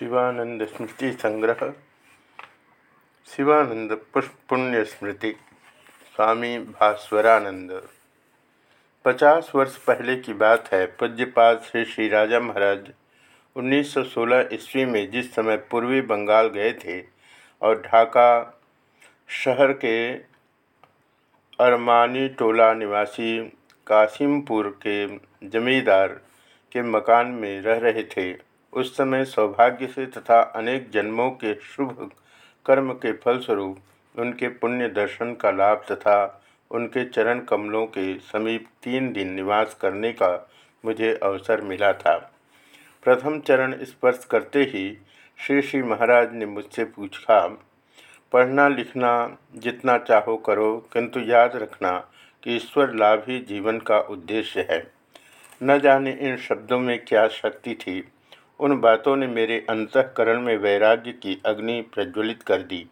शिवानंद स्मृति संग्रह, शिवानंद पुण्य स्मृति, स्वामी भास्वरानंद। पचास वर्ष पहले की बात है, पूज्यपाद श्री श्री राजा महाराज 1916 ईस्वी में जिस समय पूर्वी बंगाल गए थे और ढाका शहर के अरमानी टोला निवासी कासिमपुर के जमींदार के मकान में रह रहे थे उस समय सौभाग्य से तथा अनेक जन्मों के शुभ कर्म के फलस्वरूप उनके पुण्य दर्शन का लाभ तथा उनके चरण कमलों के समीप तीन दिन निवास करने का मुझे अवसर मिला था। प्रथम चरण स्पर्श करते ही श्री श्री महाराज ने मुझसे पूछा, पढ़ना लिखना जितना चाहो करो, किंतु याद रखना कि ईश्वर लाभ ही जीवन का उद्देश्य है। न जाने इन शब्दों में क्या शक्ति थी। उन बातों ने मेरे अंतकरण में वैराग्य की अग्नि प्रज्वलित कर दी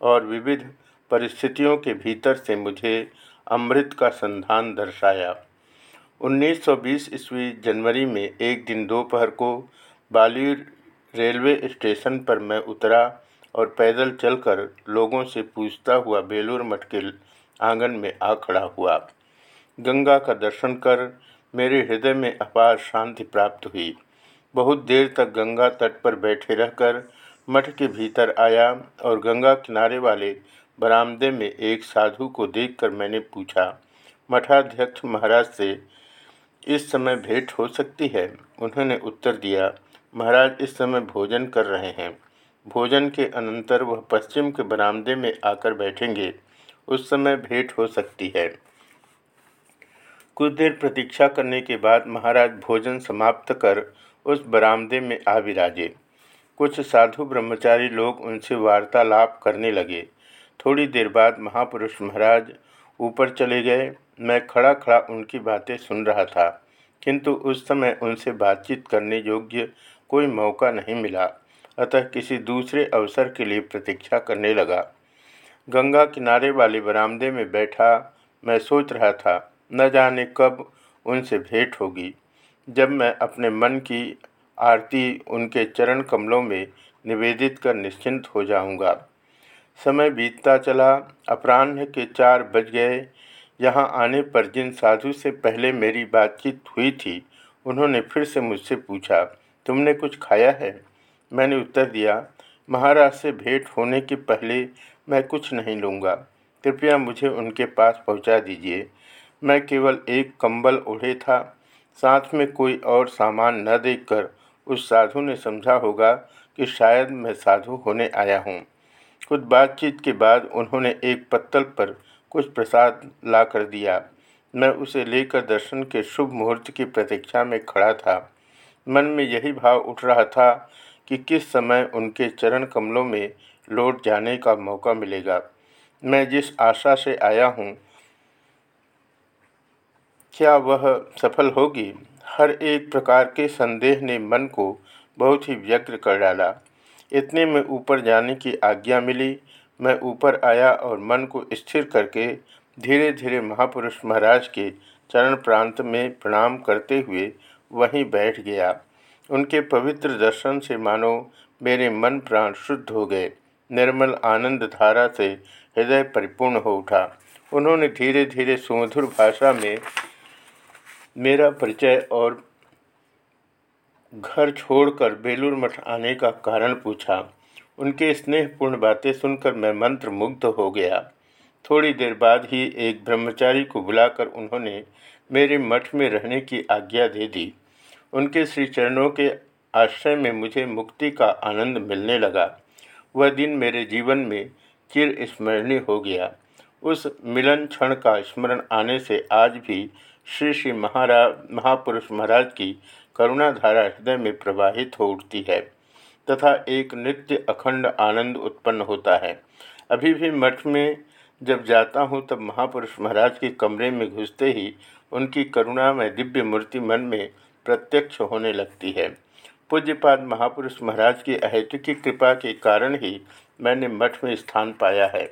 और विविध परिस्थितियों के भीतर से मुझे अमृत का संधान दर्शाया। 1920 ईस्वी जनवरी में एक दिन दोपहर को बाली रेलवे स्टेशन पर मैं उतरा और पैदल चलकर लोगों से पूछता हुआ बेलूर मठ के आँगन में आ खड़ा हुआ। गंगा का दर्शन कर मेरे हृदय में अपार शांति प्राप्त हुई। बहुत देर तक गंगा तट पर बैठे रहकर मठ के भीतर आया और गंगा किनारे वाले बरामदे में एक साधु को देखकर मैंने पूछा, मठाध्यक्ष महाराज से इस समय भेंट हो सकती है? उन्होंने उत्तर दिया, महाराज इस समय भोजन कर रहे हैं। भोजन के अनंतर वह पश्चिम के बरामदे में आकर बैठेंगे। उस समय भेंट हो सकती है। कुछ देर प्रतीक्षा करने के बाद महाराज भोजन समाप्त कर उस बरामदे में आ विराजे। कुछ साधु ब्रह्मचारी लोग उनसे वार्तालाप करने लगे। थोड़ी देर बाद महापुरुष महाराज ऊपर चले गए। मैं खड़ा खड़ा उनकी बातें सुन रहा था, किंतु उस समय उनसे बातचीत करने योग्य कोई मौका नहीं मिला। अतः किसी दूसरे अवसर के लिए प्रतीक्षा करने लगा। गंगा किनारे वाले बरामदे में बैठा मैं सोच रहा था, न जाने कब उनसे भेंट होगी। जब मैं अपने मन की आरती उनके चरण कमलों में निवेदित कर निश्चिंत हो जाऊँगा। समय बीतता चला, अपराह्न के चार बज गए। यहाँ आने पर जिन साधु से पहले मेरी बातचीत हुई थी, उन्होंने फिर से मुझसे पूछा, तुमने कुछ खाया है? मैंने उत्तर दिया, महाराज से भेंट होने के पहले मैं कुछ नहीं लूँगा। कृपया मुझे उनके पास पहुँचा दीजिए। मैं केवल एक कंबल ओढ़े था साथ में कोई और सामान न देखकर उस साधु ने समझा होगा कि शायद मैं साधु होने आया हूँ। कुछ बातचीत के बाद उन्होंने एक पत्तल पर कुछ प्रसाद ला कर दिया। मैं उसे लेकर दर्शन के शुभ मुहूर्त की प्रतीक्षा में खड़ा था। मन में यही भाव उठ रहा था कि किस समय उनके चरण कमलों में लौट जाने का मौका मिलेगा। मैं जिस आशा से आया हूँ क्या वह सफल होगी? हर एक प्रकार के संदेह ने मन को बहुत ही व्यग्र कर डाला। इतने में ऊपर जाने की आज्ञा मिली। मैं ऊपर आया और मन को स्थिर करके धीरे धीरे महापुरुष महाराज के चरण प्रांत में प्रणाम करते हुए वहीं बैठ गया। उनके पवित्र दर्शन से मानो मेरे मन प्राण शुद्ध हो गए। निर्मल आनंद धारा से हृदय परिपूर्ण हो उठा। उन्होंने धीरे धीरे सुमधुर भाषा में मेरा परिचय और घर छोड़कर बेलूर मठ आने का कारण पूछा। उनके स्नेहपूर्ण बातें सुनकर मैं मंत्र मुग्ध हो गया। थोड़ी देर बाद ही एक ब्रह्मचारी को बुलाकर उन्होंने मेरे मठ में रहने की आज्ञा दे दी। उनके श्री चरणों के आश्रय में मुझे मुक्ति का आनंद मिलने लगा। वह दिन मेरे जीवन में चिर स्मरणीय हो गया। उस मिलन क्षण का स्मरण आने से आज भी श्री श्री महारा, महापुरुष महाराज की करुणाधारा हृदय में प्रवाहित हो उठती है, तथा एक नित्य अखंड आनंद उत्पन्न होता है। अभी भी मठ में जब जाता हूँ, तब महापुरुष महाराज के कमरे में घुसते ही उनकी करुणा में दिव्य मूर्ति मन में प्रत्यक्ष होने लगती है। पूज्यपाद महापुरुष महाराज की अहेतुकी कृपा के कारण ही मैंने मठ में स्थान पाया है।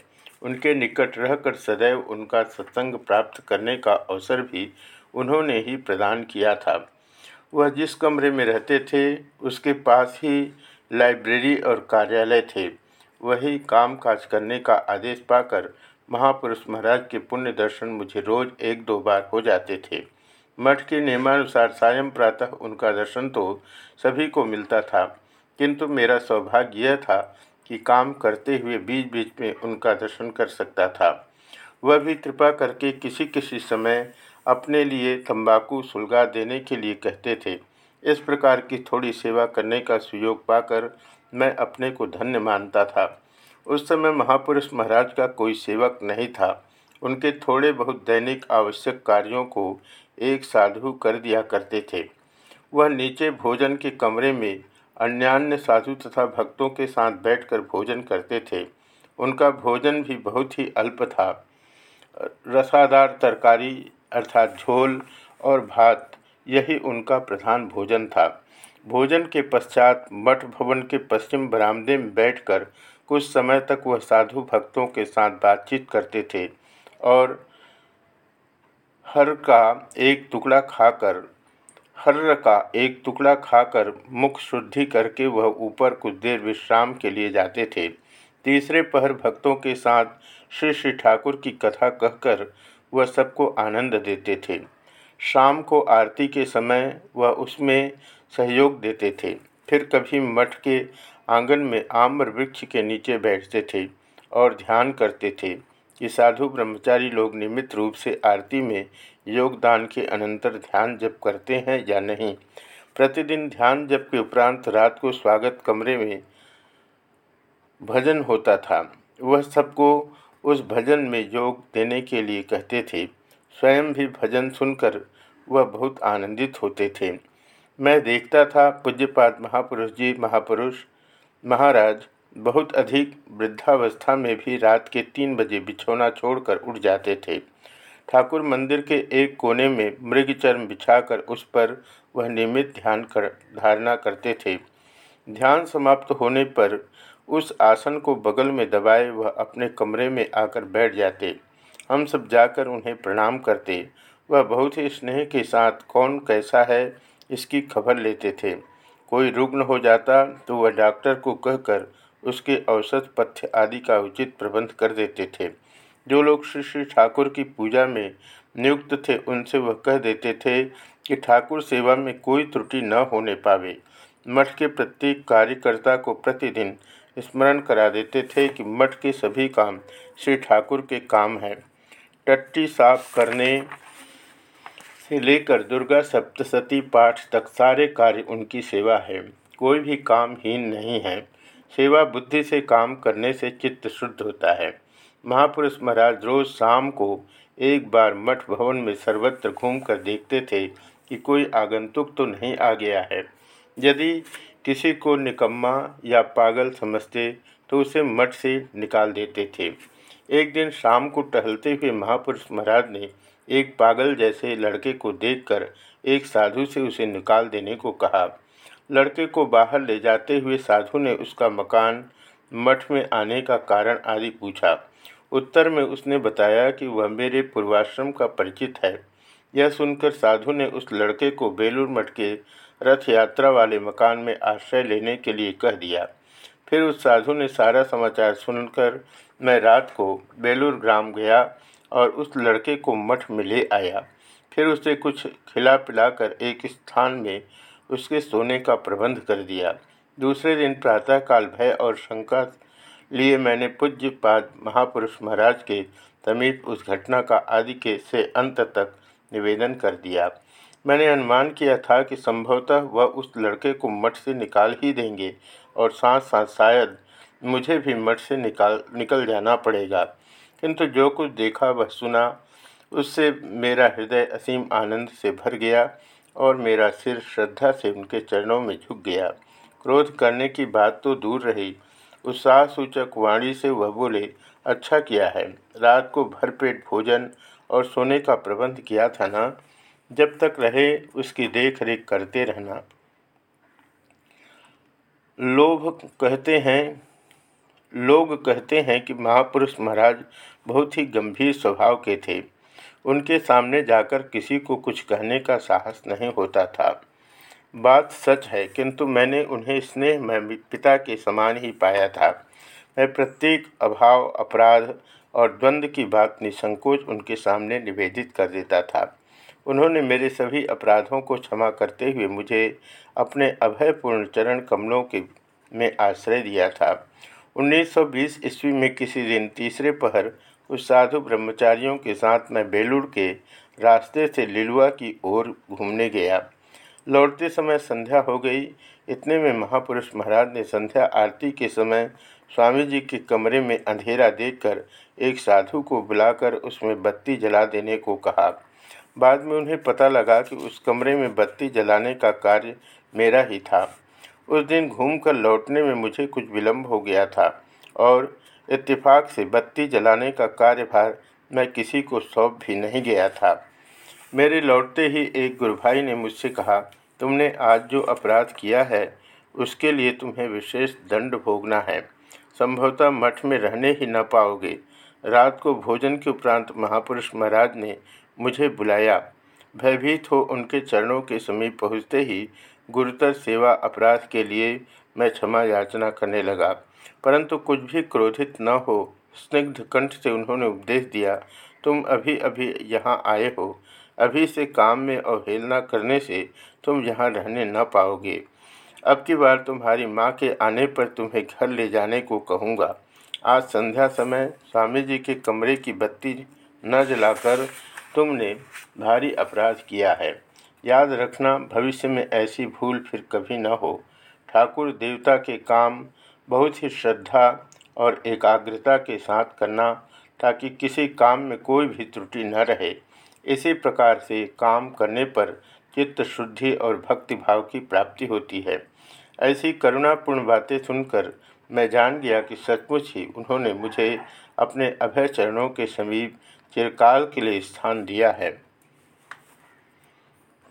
उनके निकट रहकर सदैव उनका सत्संग प्राप्त करने का अवसर भी उन्होंने ही प्रदान किया था। वह जिस कमरे में रहते थे, उसके पास ही लाइब्रेरी और कार्यालय थे। वही काम काज करने का आदेश पाकर महापुरुष महाराज के पुण्य दर्शन मुझे रोज़ एक दो बार हो जाते थे। मठ के नियमानुसार सायं प्रातः उनका दर्शन तो सभी को मिलता था, किंतु मेरा सौभाग्य यह था कि काम करते हुए बीच बीच में उनका दर्शन कर सकता था। वह भी कृपा करके किसी किसी समय अपने लिए तंबाकू सुलगा देने के लिए कहते थे। इस प्रकार की थोड़ी सेवा करने का सुयोग पाकर मैं अपने को धन्य मानता था। उस समय महापुरुष महाराज का कोई सेवक नहीं था। उनके थोड़े बहुत दैनिक आवश्यक कार्यों को एक साधु कर दिया करते थे। वह नीचे भोजन के कमरे में अन्यान्य साधु तथा भक्तों के साथ बैठकर भोजन करते थे। उनका भोजन भी बहुत ही अल्प था। रसादार तरकारी अर्थात झोल और भात, यही उनका प्रधान भोजन था। भोजन के पश्चात मठ भवन के पश्चिम बरामदे में बैठकर कुछ समय तक वह साधु भक्तों के साथ बातचीत करते थे और हर का एक टुकड़ा खाकर हर्र का एक टुकड़ा खाकर मुख शुद्धि करके वह ऊपर कुछ देर विश्राम के लिए जाते थे। तीसरे पहर भक्तों के साथ श्री श्री ठाकुर की कथा कहकर वह सबको आनंद देते थे। शाम को आरती के समय वह उसमें सहयोग देते थे। फिर कभी मठ के आँगन में आम्र वृक्ष के नीचे बैठते थे और ध्यान करते थे। कि साधु ब्रह्मचारी लोग नियमित रूप से आरती में योगदान के अनंतर ध्यान जप करते हैं या नहीं? प्रतिदिन ध्यान जप के उपरांत रात को स्वागत कमरे में भजन होता था। वह सबको उस भजन में योग देने के लिए कहते थे। स्वयं भी भजन सुनकर वह बहुत आनंदित होते थे। मैं देखता था, पूज्यपाद महापुरुष जी, महापुरुष महाराज बहुत अधिक वृद्धावस्था में भी रात के तीन बजे बिछौना छोड़कर उठ जाते थे। ठाकुर मंदिर के एक कोने में मृग मृगचर्म बिछाकर उस पर वह नियमित ध्यान कर, धारणा करते थे। ध्यान समाप्त होने पर उस आसन को बगल में दबाए वह अपने कमरे में आकर बैठ जाते। हम सब जाकर उन्हें प्रणाम करते। वह बहुत ही स्नेह के साथ, कौन कैसा है? इसकी खबर लेते थे। कोई रुग्ण हो जाता तो वह डॉक्टर को कहकर उसके औसत पथ्य आदि का उचित प्रबंध कर देते थे। जो लोग श्री श्री ठाकुर की पूजा में नियुक्त थे, उनसे वह कह देते थे कि ठाकुर सेवा में कोई त्रुटि न होने पावे। मठ के प्रत्येक कार्यकर्ता को प्रतिदिन स्मरण करा देते थे कि मठ के सभी काम श्री ठाकुर के काम हैं। टट्टी साफ़ करने से लेकर दुर्गा सप्तशती पाठ तक सारे कार्य उनकी सेवा है। कोई भी काम हीन नहीं है। सेवा बुद्धि से काम करने से चित्त शुद्ध होता है। महापुरुष महाराज रोज शाम को एक बार मठ भवन में सर्वत्र घूमकर देखते थे कि कोई आगंतुक तो नहीं आ गया है। यदि किसी को निकम्मा या पागल समझते तो उसे मठ से निकाल देते थे। एक दिन शाम को टहलते हुए महापुरुष महाराज ने एक पागल जैसे लड़के को देखकर एक साधु से उसे निकाल देने को कहा। लड़के को बाहर ले जाते हुए साधु ने उसका मकान मठ में आने का कारण आदि पूछा। उत्तर में उसने बताया कि वह मेरे पूर्वाश्रम का परिचित है। यह सुनकर साधु ने उस लड़के को बेलूर मठ के रथ यात्रा वाले मकान में आश्रय लेने के लिए कह दिया। फिर उस साधु ने सारा समाचार सुनकर मैं रात को बेलूर ग्राम गया और उस लड़के को मठ में ले आया। फिर उसे कुछ खिला पिलाकर एक स्थान में उसके सोने का प्रबंध कर दिया। दूसरे दिन प्रातःकाल भय और शंका लिए मैंने पूज्य पाद महापुरुष महाराज के समीप उस घटना का आदि के से अंत तक निवेदन कर दिया। मैंने अनुमान किया था कि संभवतः वह उस लड़के को मठ से निकाल ही देंगे और साथ साथ शायद मुझे भी मठ से निकाल, निकल जाना पड़ेगा। किंतु जो कुछ देखा वह सुना, उससे मेरा हृदय असीम आनंद से भर गया और मेरा सिर श्रद्धा से उनके चरणों में झुक गया। क्रोध करने की बात तो दूर रही उत्साह सूचक वाणी से वह बोले अच्छा किया है। रात को भरपेट भोजन और सोने का प्रबंध किया था ना? जब तक रहे, उसकी देख रेख करते रहना। लोभ कहते हैं, लोग कहते हैं कि महापुरुष महाराज बहुत ही गंभीर स्वभाव के थे। उनके सामने जाकर किसी को कुछ कहने का साहस नहीं होता था। बात सच है, किंतु मैंने उन्हें स्नेह में पिता के समान ही पाया था। मैं प्रत्येक अभाव, अपराध और द्वंद्व की बात निसंकोच उनके सामने निवेदित कर देता था। उन्होंने मेरे सभी अपराधों को क्षमा करते हुए मुझे अपने अभयपूर्ण चरण कमलों के में आश्रय दिया था। 1920 ईस्वी में किसी दिन तीसरे पहर उस साधु ब्रह्मचारियों के साथ मैं बेलूर के रास्ते से लिलुआ की ओर घूमने गया। लौटते समय संध्या हो गई। इतने में महापुरुष महाराज ने संध्या आरती के समय स्वामी जी के कमरे में अंधेरा देखकर एक साधु को बुलाकर उसमें बत्ती जला देने को कहा। बाद में उन्हें पता लगा कि उस कमरे में बत्ती जलाने का कार्य मेरा ही था। उस दिन घूमकर लौटने में मुझे कुछ विलम्ब हो गया था और इत्तेफाक से बत्ती जलाने का कार्यभार मैं किसी को सौंप भी नहीं गया था। मेरे लौटते ही एक गुरु भाई ने मुझसे कहा, तुमने आज जो अपराध किया है, उसके लिए तुम्हें विशेष दंड भोगना है। संभवतः मठ में रहने ही न पाओगे। रात को भोजन के उपरांत महापुरुष महाराज ने मुझे बुलाया। भयभीत हो उनके चरणों के समीप पहुँचते ही गुरुतर सेवा अपराध के लिए मैं क्षमा याचना करने लगा। परंतु कुछ भी क्रोधित न हो, स्निग्ध कंठ से उन्होंने उपदेश दिया, तुम अभी अभी यहाँ आए हो। अभी से काम में अवहेलना करने से तुम यहाँ रहने न पाओगे। अब की बार तुम्हारी माँ के आने पर तुम्हें घर ले जाने को कहूँगा। आज संध्या समय स्वामी जी के कमरे की बत्ती न जलाकर तुमने भारी अपराध किया है। याद रखना, भविष्य में ऐसी भूल फिर कभी न हो। ठाकुर देवता के काम, बहुत ही श्रद्धा और एकाग्रता के साथ करना, ताकि किसी काम में कोई भी त्रुटि न रहे। इसी प्रकार से काम करने पर चित्त शुद्धि और भक्ति भाव की प्राप्ति होती है। ऐसी करुणापूर्ण बातें सुनकर मैं जान गया कि सचमुच ही उन्होंने मुझे अपने अभय चरणों के समीप चिरकाल के लिए स्थान दिया है।